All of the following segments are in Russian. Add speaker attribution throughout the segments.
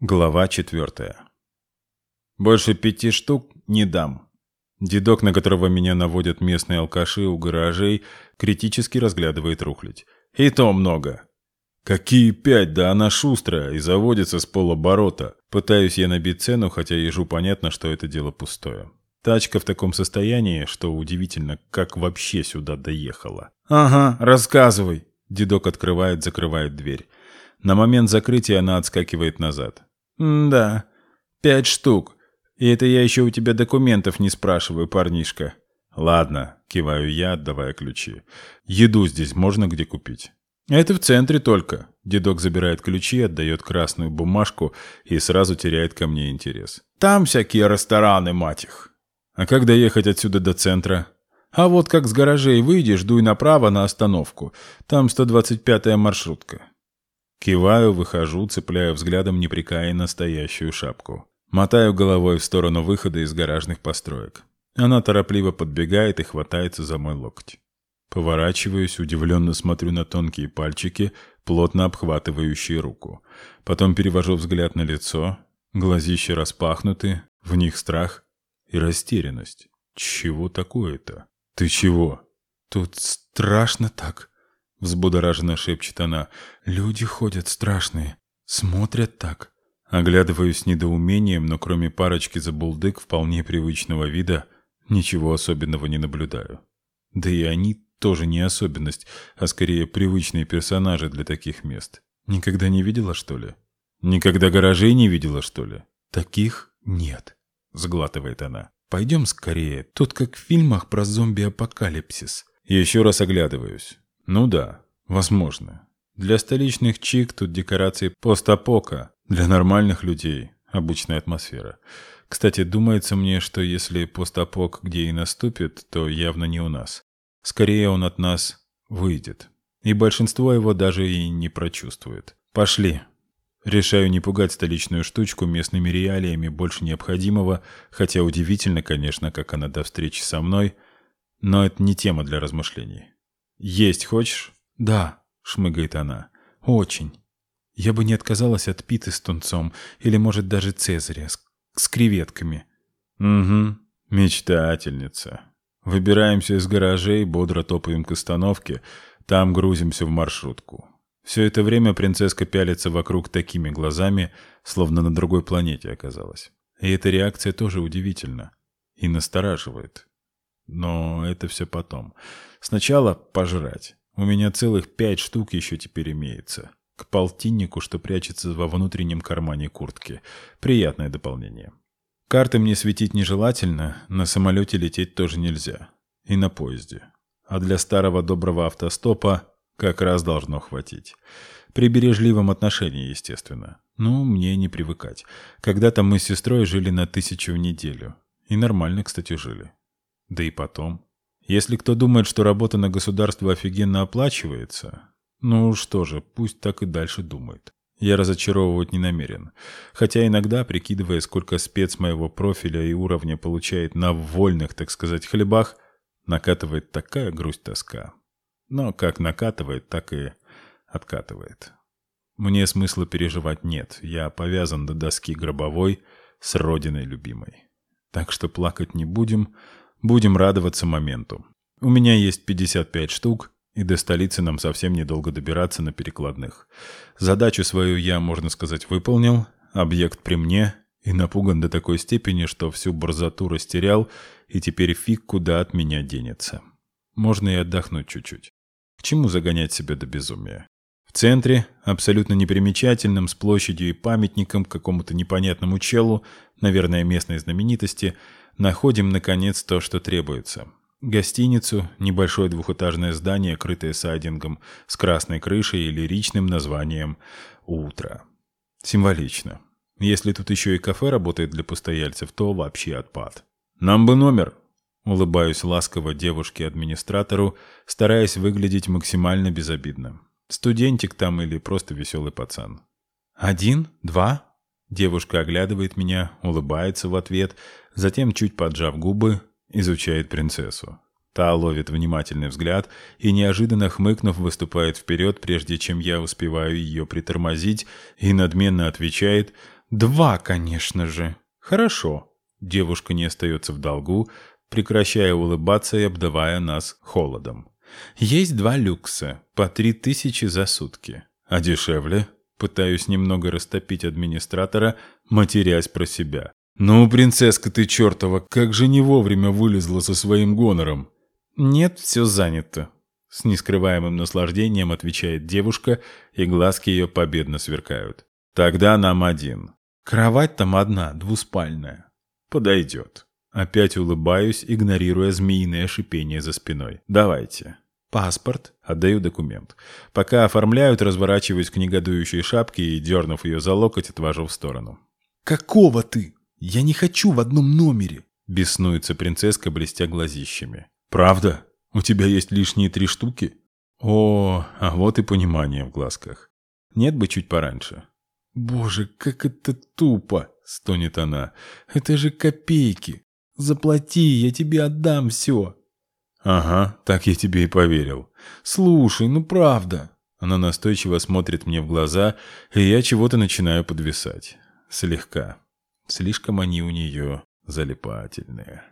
Speaker 1: Глава четвертая. Больше пяти штук не дам. Дедок, на которого меня наводят местные алкаши у гаражей, критически разглядывает рухлядь. И то много. Какие пять, да она шустрая и заводится с полоборота. Пытаюсь я набить цену, хотя ежу понятно, что это дело пустое. Тачка в таком состоянии, что удивительно, как вообще сюда доехала. «Ага, рассказывай!» Дедок открывает, закрывает дверь. На момент закрытия она отскакивает назад. «Да, пять штук. И это я еще у тебя документов не спрашиваю, парнишка». «Ладно», — киваю я, отдавая ключи. «Еду здесь можно где купить?» «Это в центре только». Дедок забирает ключи, отдает красную бумажку и сразу теряет ко мне интерес. «Там всякие рестораны, мать их». «А как доехать отсюда до центра?» «А вот как с гаражей выйдешь, дуй направо на остановку. Там 125-я маршрутка». Киваю, выхожу, цепляю взглядом непрекаянно стоящую шапку. Мотаю головой в сторону выхода из гаражных построек. Она торопливо подбегает и хватается за мой локоть. Поворачиваюсь, удивленно смотрю на тонкие пальчики, плотно обхватывающие руку. Потом перевожу взгляд на лицо. Глазища распахнуты, в них страх и растерянность. Чего такое-то? Ты чего? Тут страшно так. — взбудораженно шепчет она. «Люди ходят страшные. Смотрят так». Оглядываюсь с недоумением, но кроме парочки забулдык вполне привычного вида, ничего особенного не наблюдаю. Да и они тоже не особенность, а скорее привычные персонажи для таких мест. Никогда не видела, что ли? Никогда гаражей не видела, что ли? Таких нет, сглатывает она. Пойдем скорее, тут как в фильмах про зомби-апокалипсис. Еще раз оглядываюсь. Ну да, возможно. Для столичных чик тут декорации постапока, для нормальных людей обычная атмосфера. Кстати, думается мне, что если постапок где и наступит, то явно не у нас. Скорее он от нас выйдет. И большинство его даже и не прочувствует. Пошли. Решаю не пугать столичную штучку местными реалиями больше необходимого, хотя удивительно, конечно, как она до встречи со мной, но это не тема для размышлений. «Есть хочешь?» «Да», — шмыгает она. «Очень. Я бы не отказалась от питы с тунцом, или, может, даже цезаря, с, с креветками». «Угу, мечтательница. Выбираемся из гаражей, бодро топаем к остановке, там грузимся в маршрутку». Все это время принцесска пялится вокруг такими глазами, словно на другой планете оказалась. И эта реакция тоже удивительна и настораживает. Но это все потом. Сначала пожрать. У меня целых пять штук еще теперь имеется. К полтиннику, что прячется во внутреннем кармане куртки. Приятное дополнение. Карты мне светить нежелательно, на самолете лететь тоже нельзя. И на поезде. А для старого доброго автостопа как раз должно хватить. При бережливом отношении, естественно. Ну, мне не привыкать. Когда-то мы с сестрой жили на тысячу в неделю. И нормально, кстати, жили. Да и потом. Если кто думает, что работа на государство офигенно оплачивается, ну что же, пусть так и дальше думает. Я разочаровывать не намерен. Хотя иногда, прикидывая, сколько спец моего профиля и уровня получает на вольных, так сказать, хлебах, накатывает такая грусть-тоска. Но как накатывает, так и откатывает. Мне смысла переживать нет. Я повязан до доски гробовой с родиной любимой. Так что плакать не будем, Будем радоваться моменту. У меня есть 55 штук, и до столицы нам совсем недолго добираться на перекладных. Задачу свою я, можно сказать, выполнил, объект при мне, и напуган до такой степени, что всю борзоту растерял, и теперь фиг куда от меня денется. Можно и отдохнуть чуть-чуть. К чему загонять себя до безумия? В центре, абсолютно непримечательным, с площадью и памятником какому-то непонятному челу, наверное, местной знаменитости – находим, наконец, то, что требуется. Гостиницу, небольшое двухэтажное здание, крытое сайдингом, с красной крышей и лиричным названием «Утро». Символично. Если тут еще и кафе работает для постояльцев, то вообще отпад. «Нам бы номер!» Улыбаюсь ласково девушке-администратору, стараясь выглядеть максимально безобидно. Студентик там или просто веселый пацан. «Один? Два?» Девушка оглядывает меня, улыбается в ответ, затем, чуть поджав губы, изучает принцессу. Та ловит внимательный взгляд и, неожиданно хмыкнув, выступает вперед, прежде чем я успеваю ее притормозить, и надменно отвечает Два, конечно же. Хорошо. Девушка не остается в долгу, прекращая улыбаться и обдавая нас холодом. Есть два люкса, по три тысячи за сутки. А дешевле? Пытаюсь немного растопить администратора, матерясь про себя. «Ну, принцесска ты чертова, как же не вовремя вылезла со своим гонором!» «Нет, все занято», — с нескрываемым наслаждением отвечает девушка, и глазки ее победно сверкают. «Тогда нам один. Кровать там одна, двуспальная. Подойдет». Опять улыбаюсь, игнорируя змеиное шипение за спиной. «Давайте». «Паспорт?» Отдаю документ. Пока оформляют, разворачиваюсь к негодующей шапке и, дернув ее за локоть, отвожу в сторону.
Speaker 2: «Какого ты? Я не хочу в одном номере!»
Speaker 1: Беснуется принцесска, блестя глазищами. «Правда? У тебя есть лишние три штуки?» «О, а вот и понимание в глазках. Нет бы чуть пораньше».
Speaker 2: «Боже, как это тупо!» — стонет она. «Это же копейки! Заплати, я тебе отдам все!»
Speaker 1: «Ага, так я тебе и поверил.
Speaker 2: Слушай, ну правда».
Speaker 1: Она настойчиво смотрит мне в глаза, и я чего-то начинаю подвисать. Слегка. Слишком они у нее залипательные.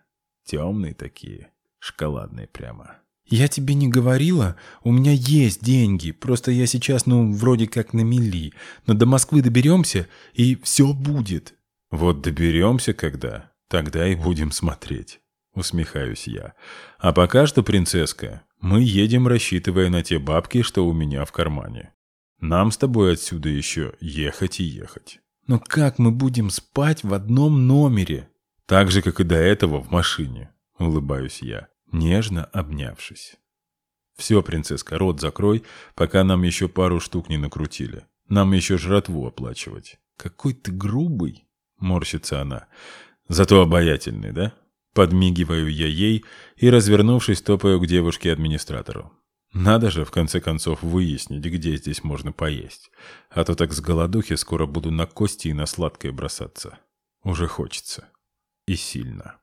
Speaker 1: Темные такие, шоколадные прямо.
Speaker 2: «Я тебе не говорила? У меня есть деньги, просто я сейчас, ну, вроде как на мели. Но до Москвы доберемся, и все будет».
Speaker 1: «Вот доберемся когда, тогда и будем смотреть». Усмехаюсь я. А пока что, принцесска, мы едем, рассчитывая на те бабки, что у меня в кармане. Нам с тобой отсюда еще ехать и ехать.
Speaker 2: Но как мы будем спать в одном номере?
Speaker 1: Так же, как и до этого в машине, улыбаюсь я, нежно обнявшись. Все, принцесска, рот закрой, пока нам еще пару штук не накрутили. Нам еще жратву оплачивать.
Speaker 2: Какой ты грубый,
Speaker 1: морщится она. Зато обаятельный, да? Подмигиваю я ей и, развернувшись, топаю к девушке-администратору. Надо же, в конце концов, выяснить, где здесь можно поесть. А то так с голодухи скоро буду на кости и на сладкое бросаться. Уже хочется. И сильно.